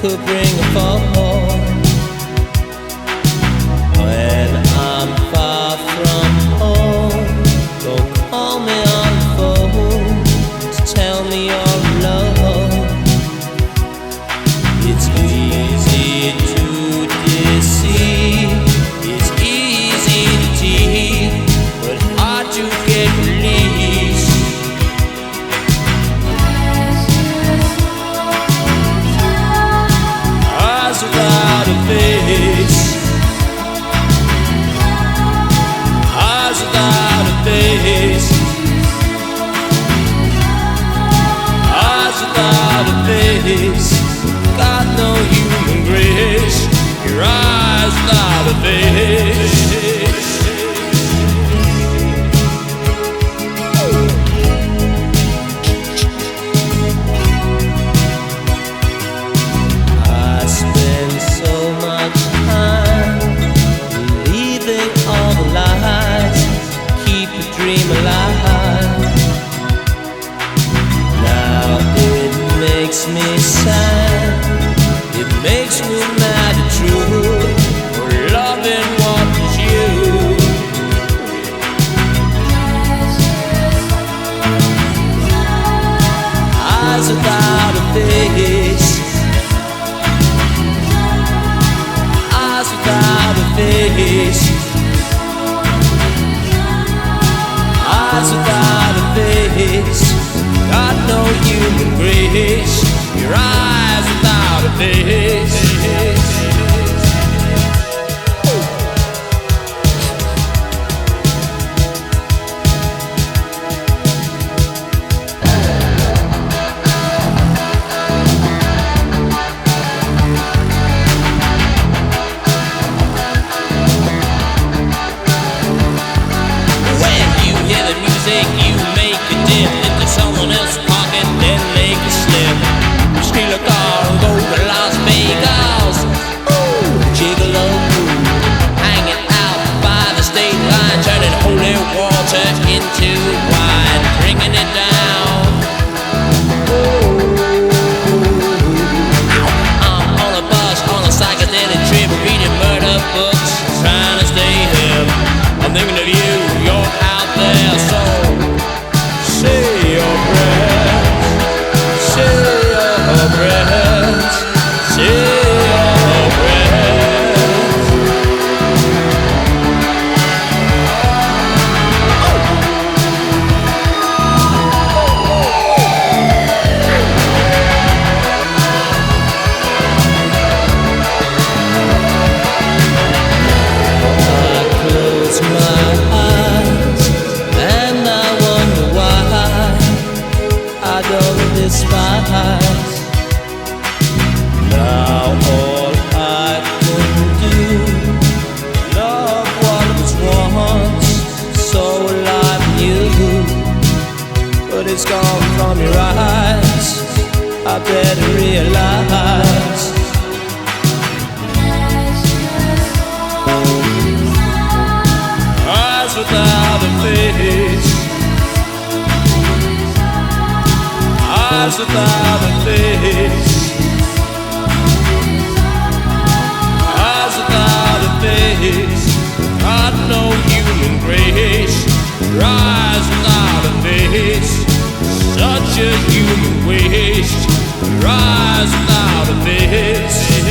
could bring a fall. Face. Got no human grace. Your eyes without a face. Me sad, it makes me mad at true for loving what was you. Eyes without a face. eyes without a face. Eyes without a face. Got no human grace. Your eyes without a face. Water into and I wonder why I don't despise. Now all I can do, love what was once so alive you, but it's gone from your eyes. I better realize. eyes without a face. Eyes without a face. Not no human grace. Your eyes without a face. Such a human waste. Your eyes without a face.